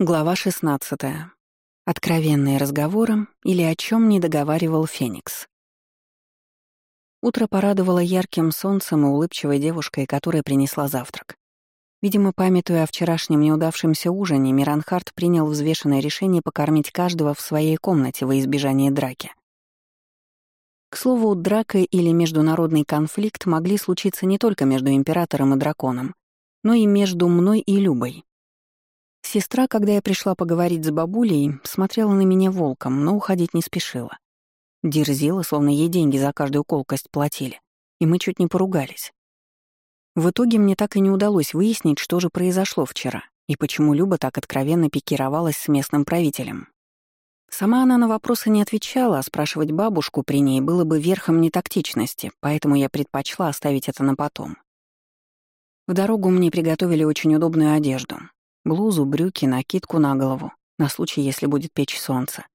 Глава 16. Откровенные разговоры или о чем не договаривал Феникс. Утро порадовало ярким солнцем и улыбчивой девушкой, которая принесла завтрак. Видимо, памятуя о вчерашнем неудавшемся ужине, Миранхард принял взвешенное решение покормить каждого в своей комнате во избежание драки. К слову, драка или международный конфликт могли случиться не только между императором и драконом, но и между мной и Любой. Сестра, когда я пришла поговорить с бабулей, смотрела на меня волком, но уходить не спешила. Дерзила, словно ей деньги за каждую колкость платили, и мы чуть не поругались. В итоге мне так и не удалось выяснить, что же произошло вчера и почему Люба так откровенно пикировалась с местным правителем. Сама она на вопросы не отвечала, а спрашивать бабушку при ней было бы верхом нетактичности, поэтому я предпочла оставить это на потом. В дорогу мне приготовили очень удобную одежду, Блузу, брюки, накидку на голову, на случай, если будет печь солнце.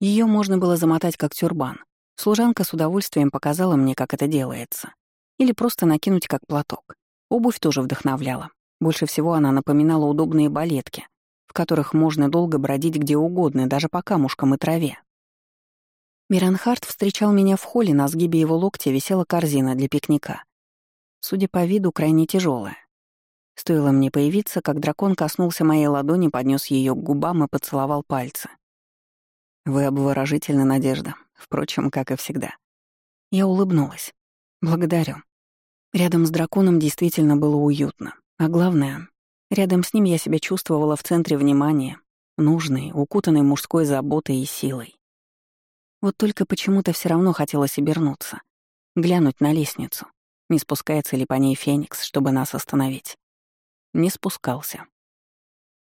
Ее можно было замотать как тюрбан. Служанка с удовольствием показала мне, как это делается. Или просто накинуть как платок. Обувь тоже вдохновляла. Больше всего она напоминала удобные балетки, в которых можно долго бродить где угодно, даже по камушкам и траве. Миранхард встречал меня в холле, на сгибе его локтя висела корзина для пикника. Судя по виду, крайне тяжелая. Стоило мне появиться, как дракон коснулся моей ладони, поднес ее к губам и поцеловал пальцы. «Вы обворожительны, Надежда, впрочем, как и всегда». Я улыбнулась. «Благодарю». Рядом с драконом действительно было уютно. А главное, рядом с ним я себя чувствовала в центре внимания, нужной, укутанной мужской заботой и силой. Вот только почему-то все равно хотелось обернуться, глянуть на лестницу, не спускается ли по ней Феникс, чтобы нас остановить не спускался.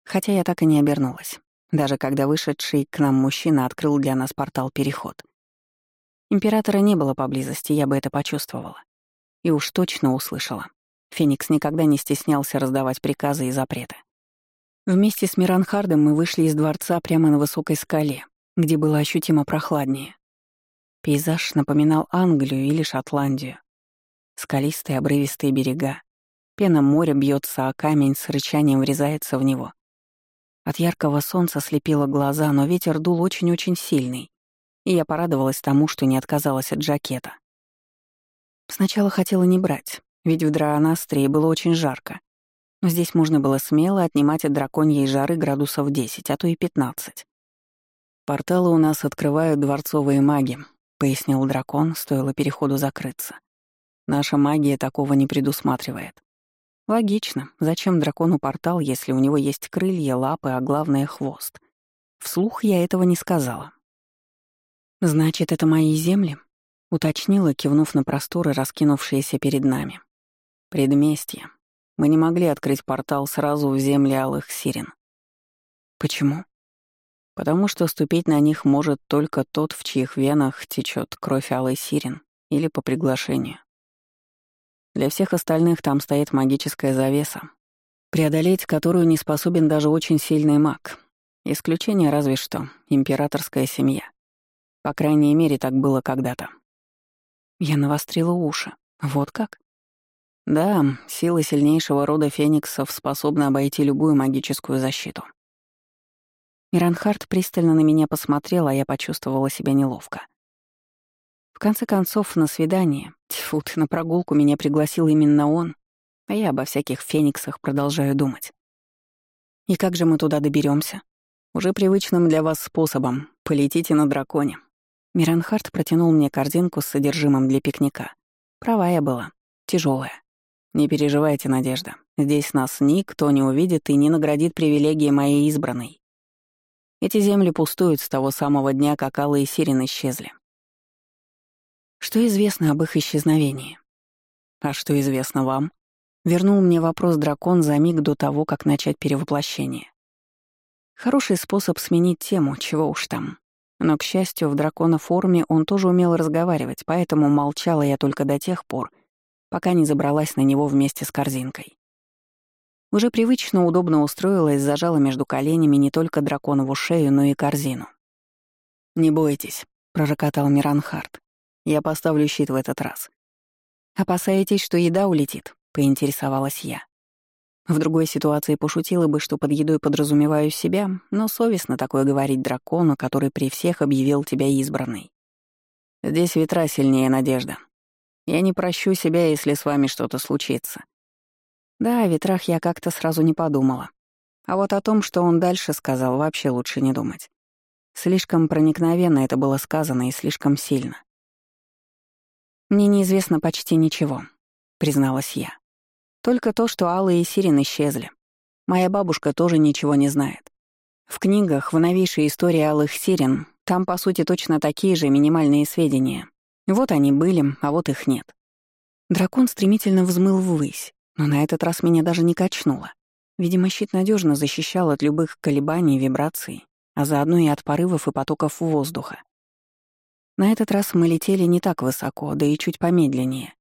Хотя я так и не обернулась, даже когда вышедший к нам мужчина открыл для нас портал-переход. Императора не было поблизости, я бы это почувствовала. И уж точно услышала. Феникс никогда не стеснялся раздавать приказы и запреты. Вместе с Миранхардом мы вышли из дворца прямо на высокой скале, где было ощутимо прохладнее. Пейзаж напоминал Англию или Шотландию. Скалистые обрывистые берега, Пена моря бьется, а камень с рычанием врезается в него. От яркого солнца слепило глаза, но ветер дул очень-очень сильный, и я порадовалась тому, что не отказалась от жакета. Сначала хотела не брать, ведь в Драанастрии было очень жарко. Но здесь можно было смело отнимать от драконьей жары градусов 10, а то и 15. «Порталы у нас открывают дворцовые маги», — пояснил дракон, стоило переходу закрыться. «Наша магия такого не предусматривает. Логично. Зачем дракону портал, если у него есть крылья, лапы, а главное — хвост? Вслух я этого не сказала. «Значит, это мои земли?» — уточнила, кивнув на просторы, раскинувшиеся перед нами. «Предместье. Мы не могли открыть портал сразу в земли алых сирен». «Почему?» «Потому что ступить на них может только тот, в чьих венах течет кровь алой сирен, или по приглашению. Для всех остальных там стоит магическая завеса, преодолеть которую не способен даже очень сильный маг. Исключение разве что императорская семья. По крайней мере, так было когда-то. Я навострила уши. Вот как? Да, силы сильнейшего рода фениксов способны обойти любую магическую защиту. Миранхард пристально на меня посмотрел, а я почувствовала себя неловко. В конце концов, на свидание, тьфу ты, на прогулку меня пригласил именно он, а я обо всяких фениксах продолжаю думать. И как же мы туда доберемся? Уже привычным для вас способом. Полетите на драконе. Миранхард протянул мне корзинку с содержимым для пикника. Права я была. тяжелая. Не переживайте, Надежда. Здесь нас никто не увидит и не наградит привилегии моей избранной. Эти земли пустуют с того самого дня, как алые сирены исчезли. Что известно об их исчезновении? А что известно вам? Вернул мне вопрос дракон за миг до того, как начать перевоплощение. Хороший способ сменить тему, чего уж там. Но, к счастью, в дракона форме он тоже умел разговаривать, поэтому молчала я только до тех пор, пока не забралась на него вместе с корзинкой. Уже привычно удобно устроилась, зажала между коленями не только драконову шею, но и корзину. «Не бойтесь», — пророкотал Миранхард. Я поставлю щит в этот раз. «Опасаетесь, что еда улетит?» — поинтересовалась я. В другой ситуации пошутила бы, что под едой подразумеваю себя, но совестно такое говорить дракону, который при всех объявил тебя избранной. Здесь ветра сильнее надежда. Я не прощу себя, если с вами что-то случится. Да, о ветрах я как-то сразу не подумала. А вот о том, что он дальше сказал, вообще лучше не думать. Слишком проникновенно это было сказано и слишком сильно. «Мне неизвестно почти ничего», — призналась я. «Только то, что Алла и Сирин исчезли. Моя бабушка тоже ничего не знает. В книгах, в новейшей истории Алых Сирен, там, по сути, точно такие же минимальные сведения. Вот они были, а вот их нет. Дракон стремительно взмыл ввысь, но на этот раз меня даже не качнуло. Видимо, щит надежно защищал от любых колебаний и вибраций, а заодно и от порывов и потоков воздуха. На этот раз мы летели не так высоко, да и чуть помедленнее.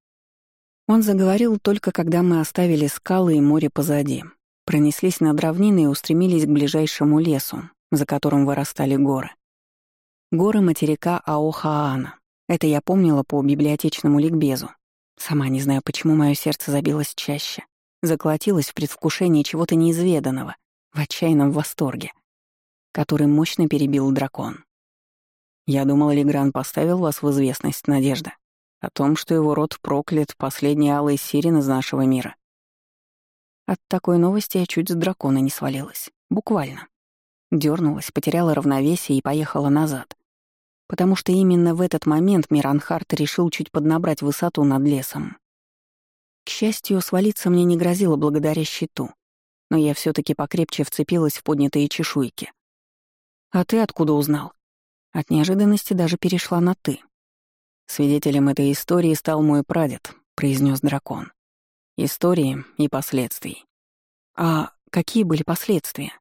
Он заговорил только когда мы оставили скалы и море позади, пронеслись над равниной и устремились к ближайшему лесу, за которым вырастали горы. Горы материка Аохаана. Это я помнила по библиотечному ликбезу. Сама не знаю, почему мое сердце забилось чаще. Заколотилось в предвкушении чего-то неизведанного, в отчаянном восторге, который мощно перебил дракон. Я думал, Легран поставил вас в известность, Надежда, о том, что его род проклят последний алый сирен из нашего мира. От такой новости я чуть с дракона не свалилась. Буквально. Дёрнулась, потеряла равновесие и поехала назад. Потому что именно в этот момент Миранхарт решил чуть поднабрать высоту над лесом. К счастью, свалиться мне не грозило благодаря щиту, но я все таки покрепче вцепилась в поднятые чешуйки. «А ты откуда узнал?» От неожиданности даже перешла на «ты». «Свидетелем этой истории стал мой прадед», — произнес дракон. «Истории и последствий». «А какие были последствия?»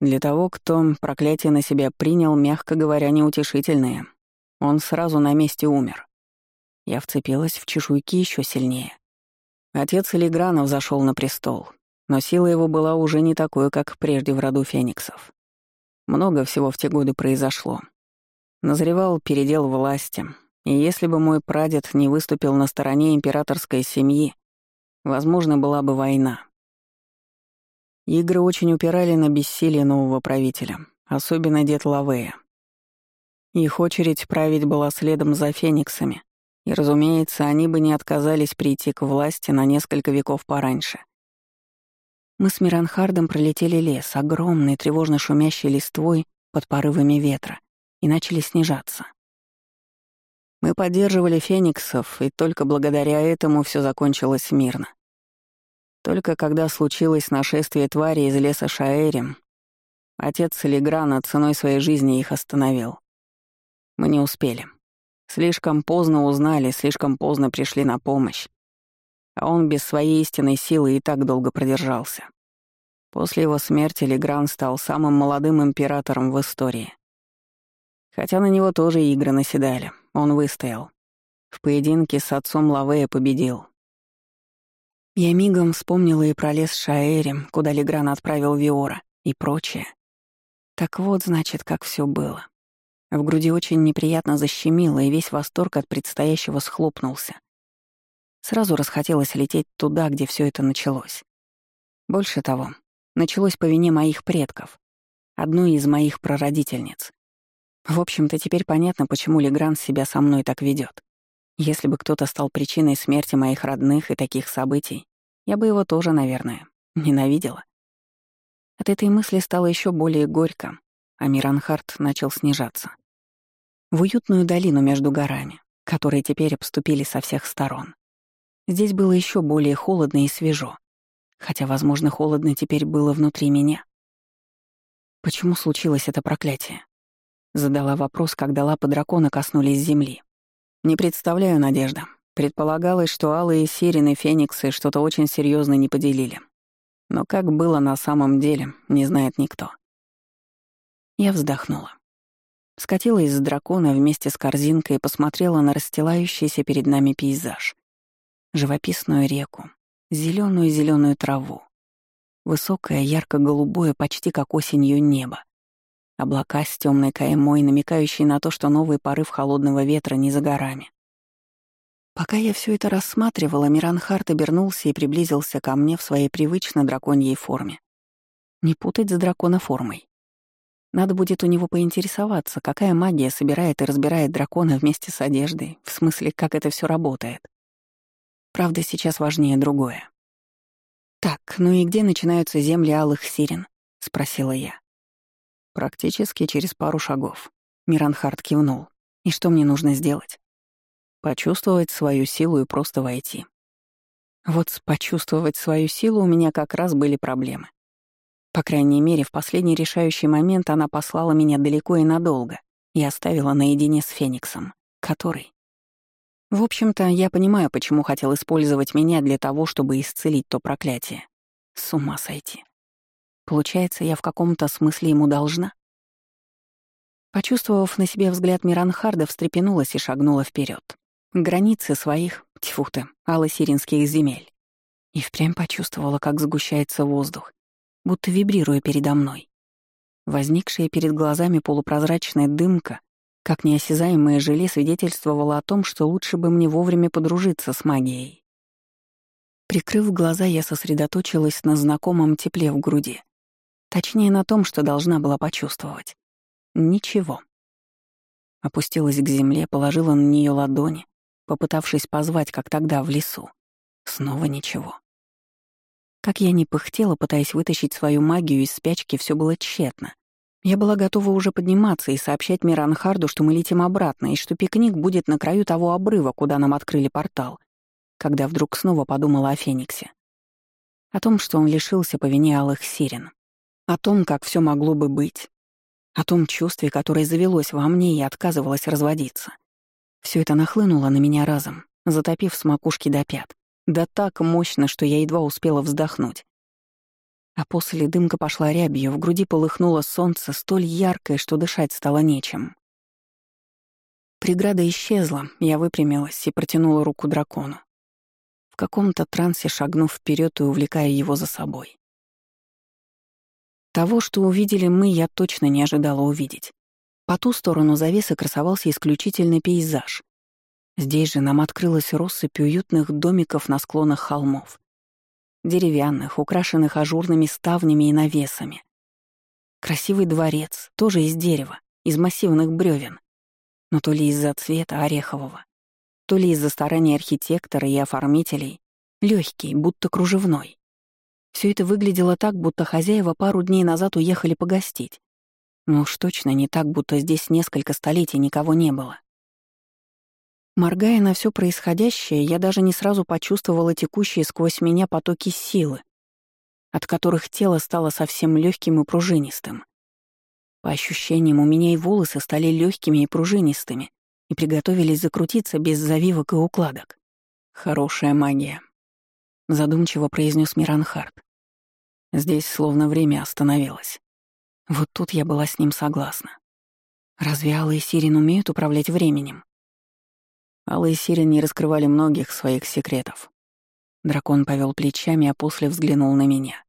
Для того, кто проклятие на себя принял, мягко говоря, неутешительные. Он сразу на месте умер. Я вцепилась в чешуйки еще сильнее. Отец Элигранов зашел на престол, но сила его была уже не такой, как прежде в роду фениксов. Много всего в те годы произошло. Назревал передел власти, и если бы мой прадед не выступил на стороне императорской семьи, возможно, была бы война. Игры очень упирали на бессилие нового правителя, особенно дед Лавея. Их очередь править была следом за фениксами, и, разумеется, они бы не отказались прийти к власти на несколько веков пораньше. Мы с Миранхардом пролетели лес, огромный, тревожно шумящий листвой под порывами ветра, и начали снижаться. Мы поддерживали фениксов, и только благодаря этому все закончилось мирно. Только когда случилось нашествие твари из леса Шаэрим, отец Леграна ценой своей жизни их остановил. Мы не успели. Слишком поздно узнали, слишком поздно пришли на помощь. А он без своей истинной силы и так долго продержался. После его смерти Легран стал самым молодым императором в истории. Хотя на него тоже игры наседали, он выстоял. В поединке с отцом Лавея победил, я мигом вспомнила и про лес Шаэри, куда Легран отправил Виора, и прочее. Так вот, значит, как все было. В груди очень неприятно защемило, и весь восторг от предстоящего схлопнулся. Сразу расхотелось лететь туда, где все это началось. Больше того, началось по вине моих предков, одной из моих прародительниц. В общем-то, теперь понятно, почему Легран себя со мной так ведет. Если бы кто-то стал причиной смерти моих родных и таких событий, я бы его тоже, наверное, ненавидела. От этой мысли стало еще более горько, а Миранхард начал снижаться. В уютную долину между горами, которые теперь обступили со всех сторон. Здесь было еще более холодно и свежо, хотя, возможно, холодно теперь было внутри меня. Почему случилось это проклятие? Задала вопрос, когда лапы дракона коснулись земли. Не представляю, Надежда. Предполагалось, что алые сирены фениксы что-то очень серьезно не поделили. Но как было на самом деле, не знает никто. Я вздохнула. Скатилась с дракона вместе с корзинкой и посмотрела на расстилающийся перед нами пейзаж. Живописную реку, зеленую зеленую траву, высокое ярко-голубое, почти как осенью небо, Облака с темной каймой, намекающие на то, что новый порыв холодного ветра не за горами. Пока я все это рассматривала, Миранхард обернулся и приблизился ко мне в своей привычной драконьей форме. Не путать с драконоформой. Надо будет у него поинтересоваться, какая магия собирает и разбирает дракона вместе с одеждой, в смысле, как это все работает. Правда, сейчас важнее другое. «Так, ну и где начинаются земли алых сирен?» — спросила я. «Практически через пару шагов». Миранхард кивнул. «И что мне нужно сделать?» «Почувствовать свою силу и просто войти». Вот с почувствовать свою силу у меня как раз были проблемы. По крайней мере, в последний решающий момент она послала меня далеко и надолго и оставила наедине с Фениксом, который... В общем-то, я понимаю, почему хотел использовать меня для того, чтобы исцелить то проклятие. С ума сойти. Получается, я в каком-то смысле ему должна? Почувствовав на себе взгляд Миранхарда, встрепенулась и шагнула вперед. Границы своих, тьфу ты, алло-сиринских земель. И впрямь почувствовала, как сгущается воздух, будто вибрируя передо мной. Возникшая перед глазами полупрозрачная дымка, как неосязаемое желе, свидетельствовала о том, что лучше бы мне вовремя подружиться с магией. Прикрыв глаза, я сосредоточилась на знакомом тепле в груди. Точнее, на том, что должна была почувствовать. Ничего. Опустилась к земле, положила на нее ладони, попытавшись позвать, как тогда в лесу. Снова ничего. Как я не пыхтела, пытаясь вытащить свою магию из спячки, все было тщетно. Я была готова уже подниматься и сообщать Миранхарду, что мы летим обратно, и что пикник будет на краю того обрыва, куда нам открыли портал, когда вдруг снова подумала о Фениксе. О том, что он лишился по вине алых сирен. О том, как все могло бы быть. О том чувстве, которое завелось во мне и отказывалось разводиться. Все это нахлынуло на меня разом, затопив с макушки до пят. Да так мощно, что я едва успела вздохнуть. А после дымка пошла рябью, в груди полыхнуло солнце, столь яркое, что дышать стало нечем. Преграда исчезла, я выпрямилась и протянула руку дракону. В каком-то трансе шагнув вперед и увлекая его за собой. Того, что увидели мы, я точно не ожидала увидеть. По ту сторону завесы красовался исключительный пейзаж. Здесь же нам открылась россыпь уютных домиков на склонах холмов. Деревянных, украшенных ажурными ставнями и навесами. Красивый дворец, тоже из дерева, из массивных бревен. Но то ли из-за цвета орехового, то ли из-за старания архитектора и оформителей, легкий, будто кружевной. Все это выглядело так, будто хозяева пару дней назад уехали погостить. Но уж точно не так, будто здесь несколько столетий никого не было. Моргая на все происходящее, я даже не сразу почувствовала текущие сквозь меня потоки силы, от которых тело стало совсем легким и пружинистым. По ощущениям, у меня и волосы стали легкими и пружинистыми и приготовились закрутиться без завивок и укладок. Хорошая магия, задумчиво произнес Миранхард. Здесь словно время остановилось. Вот тут я была с ним согласна. Разве Алла и Сирин умеют управлять временем? Алла и Сирин не раскрывали многих своих секретов. Дракон повел плечами, а после взглянул на меня.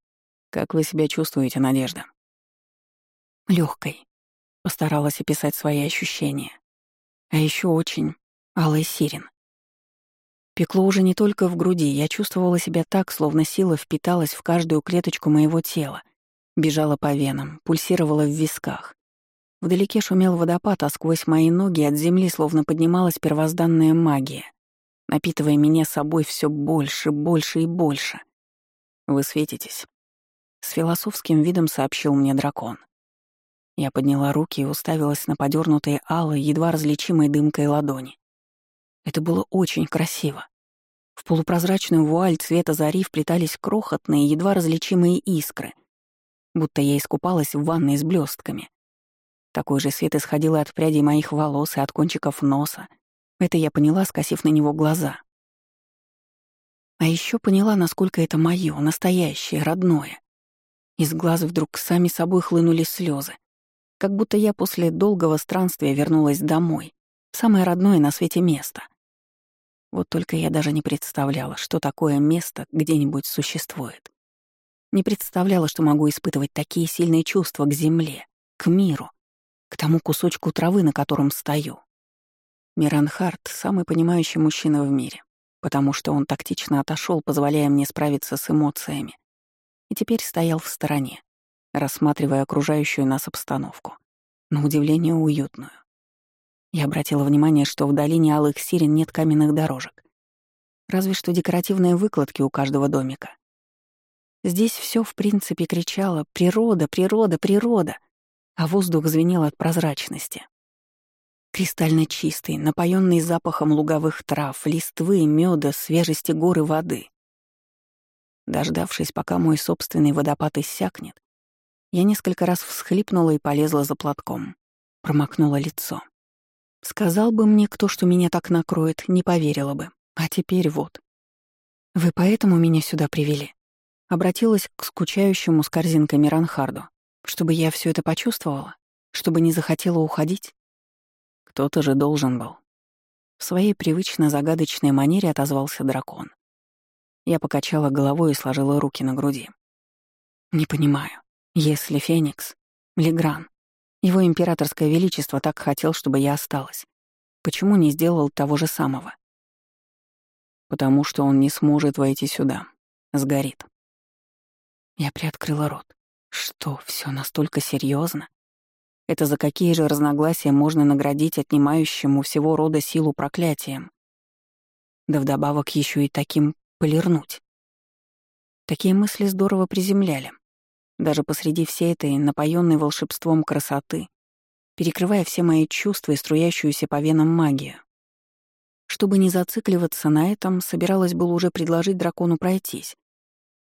«Как вы себя чувствуете, Надежда?» Легкой. Постаралась описать свои ощущения. А еще очень Алла и Сирин. Пекло уже не только в груди, я чувствовала себя так, словно сила впиталась в каждую клеточку моего тела, бежала по венам, пульсировала в висках. Вдалеке шумел водопад, а сквозь мои ноги от земли словно поднималась первозданная магия, напитывая меня собой все больше, больше и больше. «Вы светитесь», — с философским видом сообщил мне дракон. Я подняла руки и уставилась на подернутые алые, едва различимой дымкой ладони. Это было очень красиво. В полупрозрачную вуаль цвета зари вплетались крохотные, едва различимые искры, будто я искупалась в ванной с блестками. Такой же свет исходил от прядей моих волос и от кончиков носа. Это я поняла, скосив на него глаза. А еще поняла, насколько это мое, настоящее, родное. Из глаз вдруг сами собой хлынули слезы, как будто я после долгого странствия вернулась домой, в самое родное на свете место. Вот только я даже не представляла, что такое место где-нибудь существует. Не представляла, что могу испытывать такие сильные чувства к земле, к миру, к тому кусочку травы, на котором стою. Миранхард — самый понимающий мужчина в мире, потому что он тактично отошел, позволяя мне справиться с эмоциями, и теперь стоял в стороне, рассматривая окружающую нас обстановку, на удивление уютную. Я обратила внимание, что в долине Алых Сирен нет каменных дорожек. Разве что декоративные выкладки у каждого домика. Здесь все в принципе кричало «Природа, природа, природа!», а воздух звенел от прозрачности. Кристально чистый, напоенный запахом луговых трав, листвы, меда, свежести горы воды. Дождавшись, пока мой собственный водопад иссякнет, я несколько раз всхлипнула и полезла за платком. Промокнула лицо. Сказал бы мне кто, что меня так накроет, не поверила бы. А теперь вот. Вы поэтому меня сюда привели? Обратилась к скучающему с корзинкой Миранхарду, чтобы я все это почувствовала, чтобы не захотела уходить. Кто-то же должен был. В своей привычно загадочной манере отозвался дракон. Я покачала головой и сложила руки на груди. Не понимаю. Если Феникс, Легран, его императорское величество так хотел, чтобы я осталась, почему не сделал того же самого? Потому что он не сможет войти сюда. Сгорит. Я приоткрыла рот. Что, все настолько серьезно? Это за какие же разногласия можно наградить отнимающему всего рода силу проклятием? Да вдобавок еще и таким полирнуть. Такие мысли здорово приземляли. Даже посреди всей этой напоенной волшебством красоты, перекрывая все мои чувства и струящуюся по венам магию. Чтобы не зацикливаться на этом, собиралась было уже предложить дракону пройтись,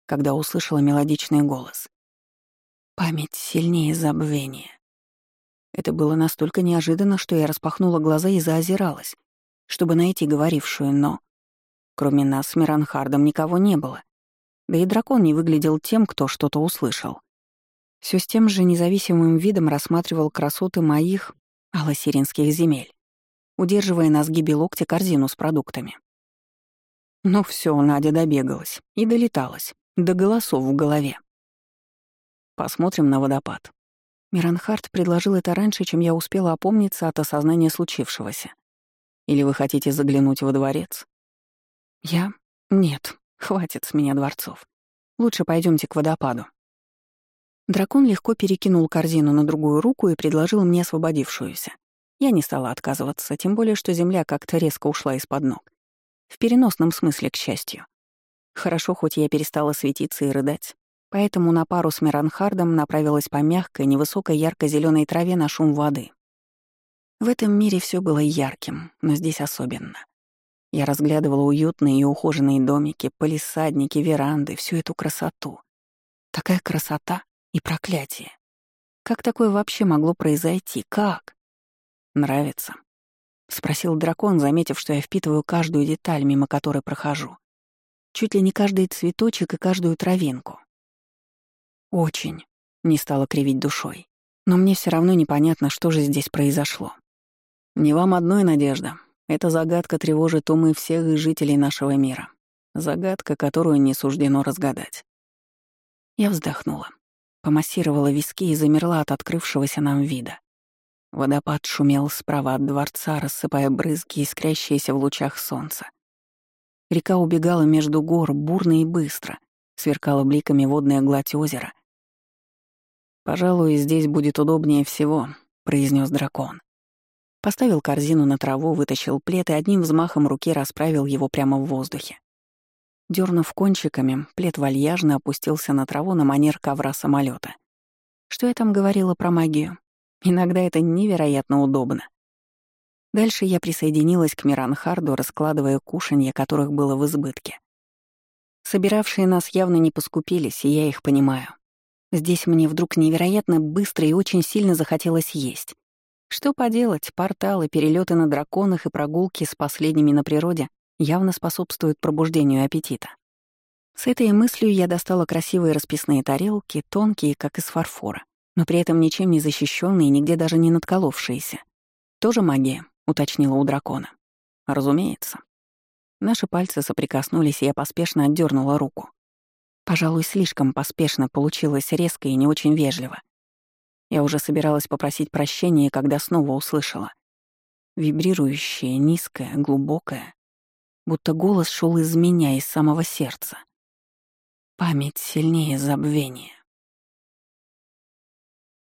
когда услышала мелодичный голос. Память сильнее забвения. Это было настолько неожиданно, что я распахнула глаза и заозиралась, чтобы найти говорившую, но... Кроме нас с Миранхардом никого не было. Да и дракон не выглядел тем, кто что-то услышал. Все с тем же независимым видом рассматривал красоты моих алосиринских земель, удерживая на сгибе локтя корзину с продуктами. Ну все, Надя добегалась и долеталась, до голосов в голове. Посмотрим на водопад. Миранхард предложил это раньше, чем я успела опомниться от осознания случившегося. Или вы хотите заглянуть во дворец? Я? Нет, хватит с меня дворцов. Лучше пойдемте к водопаду. Дракон легко перекинул корзину на другую руку и предложил мне освободившуюся. Я не стала отказываться, тем более, что земля как-то резко ушла из-под ног. В переносном смысле, к счастью. Хорошо, хоть я перестала светиться и рыдать. Поэтому на пару с Миранхардом направилась по мягкой, невысокой ярко зеленой траве на шум воды. В этом мире все было ярким, но здесь особенно. Я разглядывала уютные и ухоженные домики, полисадники, веранды, всю эту красоту. Такая красота и проклятие. Как такое вообще могло произойти? Как? Нравится? Спросил дракон, заметив, что я впитываю каждую деталь, мимо которой прохожу. Чуть ли не каждый цветочек и каждую травинку. Очень. Не стала кривить душой. Но мне все равно непонятно, что же здесь произошло. Не вам одной надежда. Эта загадка тревожит умы всех жителей нашего мира. Загадка, которую не суждено разгадать. Я вздохнула, помассировала виски и замерла от открывшегося нам вида. Водопад шумел справа от дворца, рассыпая брызги, искрящиеся в лучах солнца. Река убегала между гор бурно и быстро, сверкала бликами водная гладь озера, «Пожалуй, здесь будет удобнее всего», — произнес дракон. Поставил корзину на траву, вытащил плед и одним взмахом руки расправил его прямо в воздухе. Дернув кончиками, плед вальяжно опустился на траву на манер ковра самолета. Что я там говорила про магию? Иногда это невероятно удобно. Дальше я присоединилась к Миранхарду, раскладывая кушанья, которых было в избытке. Собиравшие нас явно не поскупились, и я их понимаю. Здесь мне вдруг невероятно быстро и очень сильно захотелось есть. Что поделать, порталы, перелеты на драконах и прогулки с последними на природе явно способствуют пробуждению аппетита. С этой мыслью я достала красивые расписные тарелки, тонкие, как из фарфора, но при этом ничем не защищенные и нигде даже не надколовшиеся. «Тоже магия», — уточнила у дракона. «Разумеется». Наши пальцы соприкоснулись, и я поспешно отдернула руку. Пожалуй, слишком поспешно получилось резко и не очень вежливо. Я уже собиралась попросить прощения, когда снова услышала. Вибрирующее, низкое, глубокое. Будто голос шел из меня, из самого сердца. Память сильнее забвения.